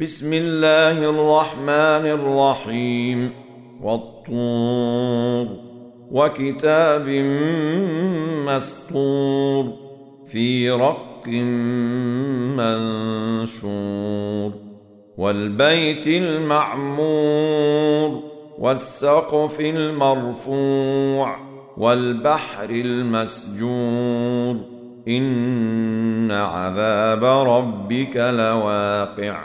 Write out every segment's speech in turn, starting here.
بسم الله الرحمن الرحيم. والطور وكتاب مسطور في رق منشور. والبيت المعمور والسقف المرفوع والبحر المسجور. إن عذاب ربك لواقع.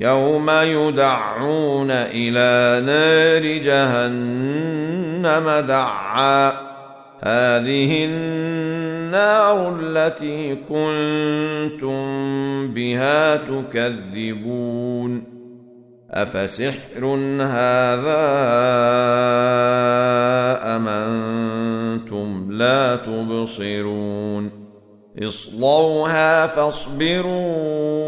يوم يدعون إلى نار جهنم دعا. هذه النار التي كنتم بها تكذبون. أفسحر هذا أم أنتم لا تبصرون؟ اصلوها فاصبروا.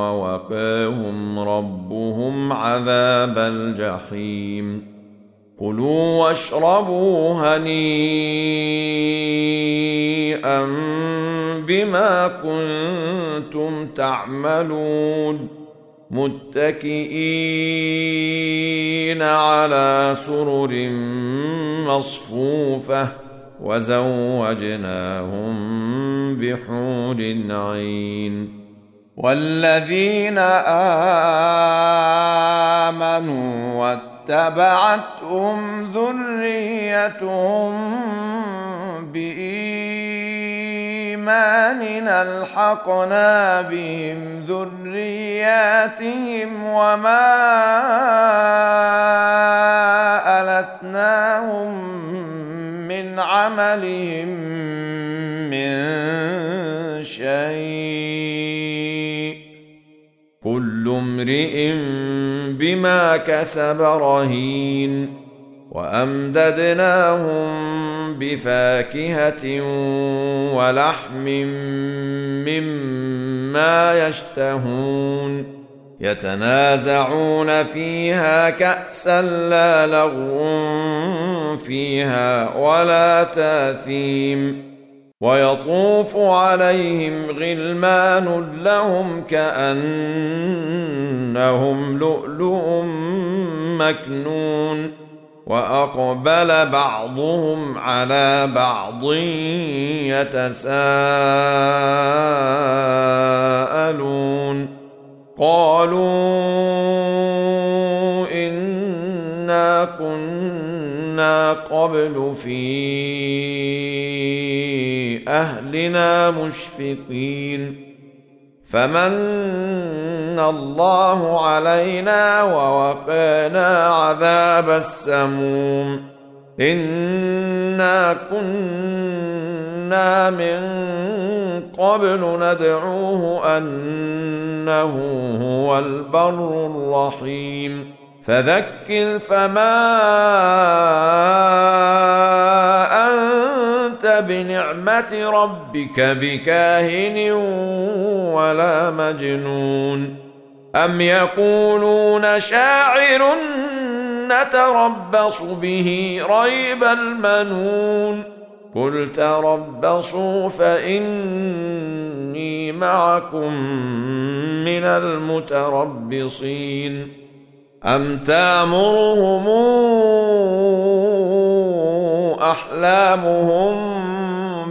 ووقاهم ربهم عذاب الجحيم. كلوا واشربوا هنيئا بما كنتم تعملون. متكئين على سرر مصفوفة وزوجناهم بحور عين. والذين آمنوا واتبعتهم ذريتهم بايمان ألحقنا بهم ذرياتهم وما ألتناهم من عملهم من شيء امرئ بما كسب رهين وأمددناهم بفاكهة ولحم مما يشتهون يتنازعون فيها كأسا لا لغو فيها ولا تاثيم ويطوف عليهم غلمان لهم كأنهم لؤلؤ مكنون وأقبل بعضهم على بعض يتساءلون قالوا إنا كنا قبل في أهلنا مشفقين. فمن الله علينا ووقانا عذاب السموم. إنا كنا من قبل ندعوه أنه هو البر الرحيم. فذكر فما أنت بنعمة ربك بكاهن ولا مجنون أم يقولون شاعر نتربص به ريب المنون قل تربصوا فإني معكم من المتربصين أم تأمرهم أحلامهم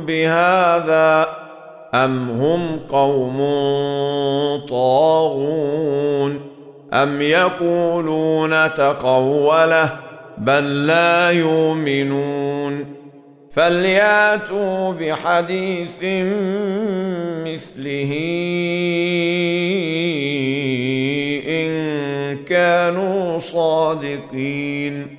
بهذا أم هم قوم طاغون أم يقولون تقوله بل لا يؤمنون فلياتوا بحديث مثله إن كانوا صادقين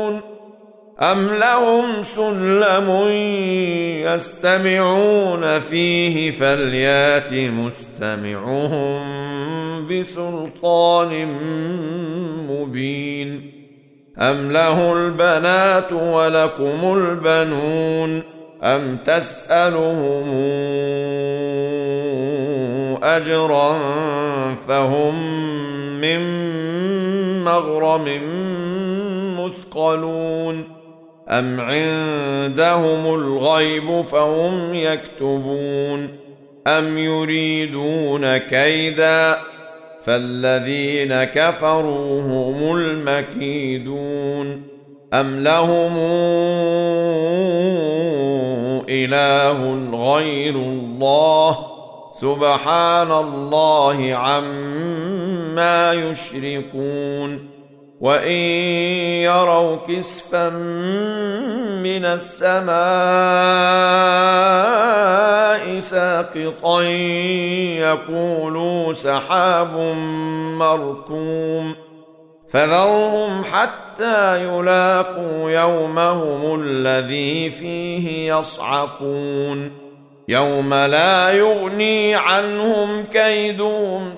ام لهم سلم يستمعون فيه فليات مستمعهم بسلطان مبين ام له البنات ولكم البنون ام تسالهم اجرا فهم من مغرم مثقلون ام عندهم الغيب فهم يكتبون ام يريدون كيدا فالذين كفروا هم المكيدون ام لهم اله غير الله سبحان الله عما يشركون وان يروا كسفا من السماء ساقطا يقولوا سحاب مركوم فذرهم حتى يلاقوا يومهم الذي فيه يصعقون يوم لا يغني عنهم كيدهم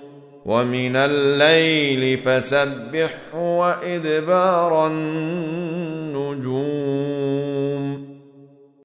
ومن الليل فسبحه وإدبار النجوم.